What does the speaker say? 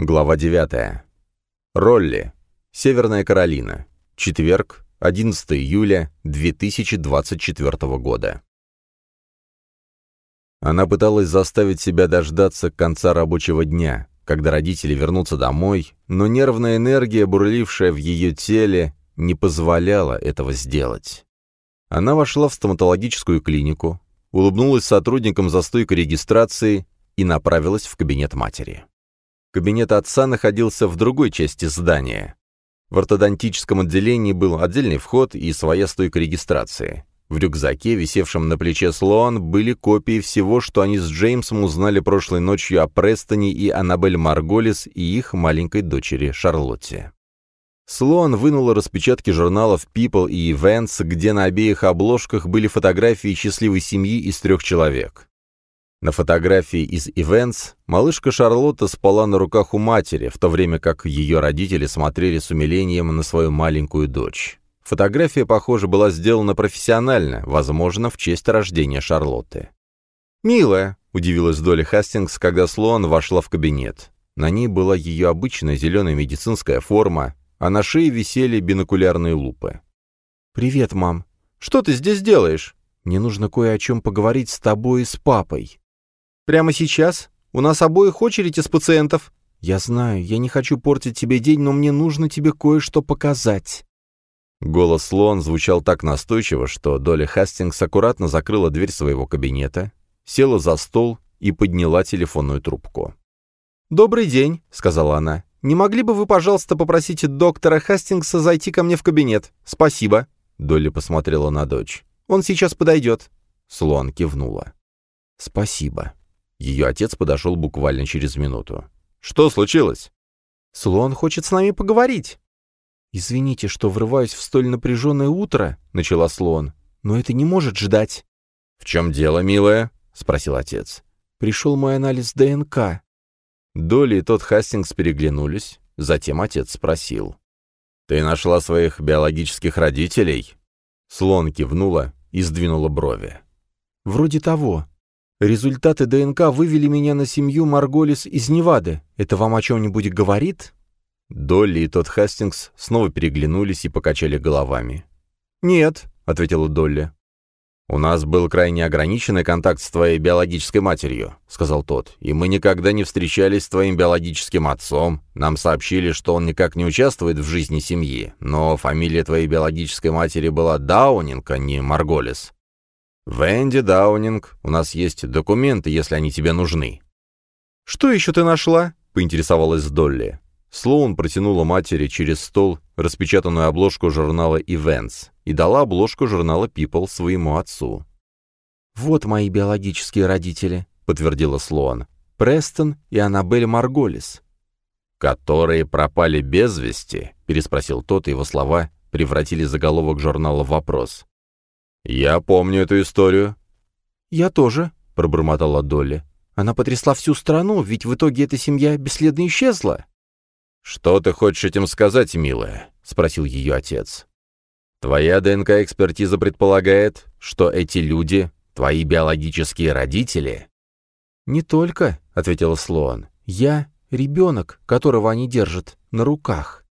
Глава 9. Ролли. Северная Каролина. Четверг, 11 июля 2024 года. Она пыталась заставить себя дождаться конца рабочего дня, когда родители вернутся домой, но нервная энергия, бурлившая в ее теле, не позволяла этого сделать. Она вошла в стоматологическую клинику, улыбнулась сотрудникам за стойкой регистрации и направилась в кабинет матери. Кабинет отца находился в другой части здания. В ортодонтическом отделении был отдельный вход и своя стойка регистрации. В рюкзаке, висевшем на плече Слоан, были копии всего, что они с Джеймсом узнали прошлой ночью о Престоне и Аннабель Марголис и их маленькой дочери Шарлотте. Слоан вынула распечатки журналов People и Events, где на обеих обложках были фотографии счастливой семьи из трех человек. На фотографии из Events малышка Шарлотта спала на руках у матери, в то время как ее родители смотрели с умилением на свою маленькую дочь. Фотография, похоже, была сделана профессионально, возможно, в честь рождения Шарлотты. «Милая», — удивилась Долли Хастингс, когда Слоан вошла в кабинет. На ней была ее обычная зеленая медицинская форма, а на шее висели бинокулярные лупы. «Привет, мам. Что ты здесь делаешь? Мне нужно кое о чем поговорить с тобой и с папой». Прямо сейчас? У нас обоих очередь из пациентов». «Я знаю, я не хочу портить тебе день, но мне нужно тебе кое-что показать». Голос Слоан звучал так настойчиво, что Доля Хастингс аккуратно закрыла дверь своего кабинета, села за стол и подняла телефонную трубку. «Добрый день», — сказала она. «Не могли бы вы, пожалуйста, попросить доктора Хастингса зайти ко мне в кабинет? Спасибо». Долли посмотрела на дочь. «Он сейчас подойдет». Слоан кивнула. «Спасибо». Ее отец подошел буквально через минуту. «Что случилось?» «Слон хочет с нами поговорить». «Извините, что врываюсь в столь напряженное утро», — начала Слон, «но это не может ждать». «В чем дело, милая?» — спросил отец. «Пришел мой анализ ДНК». Долли и тот Хастингс переглянулись, затем отец спросил. «Ты нашла своих биологических родителей?» Слон кивнула и сдвинула брови. «Вроде того. Результаты ДНК вывели меня на семью Марголис из Невады. Это вам о чем-нибудь говорит?» Долли и тот Хастингс снова переглянулись и покачали головами. «Нет», — ответила Долли. «У нас был крайне ограниченный контакт с твоей биологической матерью», — сказал тот, «и мы никогда не встречались с твоим биологическим отцом. Нам сообщили, что он никак не участвует в жизни семьи, но фамилия твоей биологической матери была Даунинг, а не Марголис. «Венди Даунинг, у нас есть документы, если они тебе нужны». «Что еще ты нашла?» — поинтересовалась Долли. Слоун протянула матери через стол распечатанную обложку журнала Events и дала обложку журнала People своему отцу. «Вот мои биологические родители», — подтвердила Слоан. «Престон и Аннабель Марголис». «Которые пропали без вести?» — переспросил тот, и его слова превратили заголовок журнала в вопрос. «Я помню эту историю». «Я тоже», — пробормотала Долли. «Она потрясла всю страну, ведь в итоге эта семья бесследно исчезла». «Что ты хочешь этим сказать, милая?» — спросил ее отец. «Твоя ДНК-экспертиза предполагает, что эти люди — твои биологические родители?» «Не только», — ответила Слоан. «Я — ребенок, которого они держат на руках».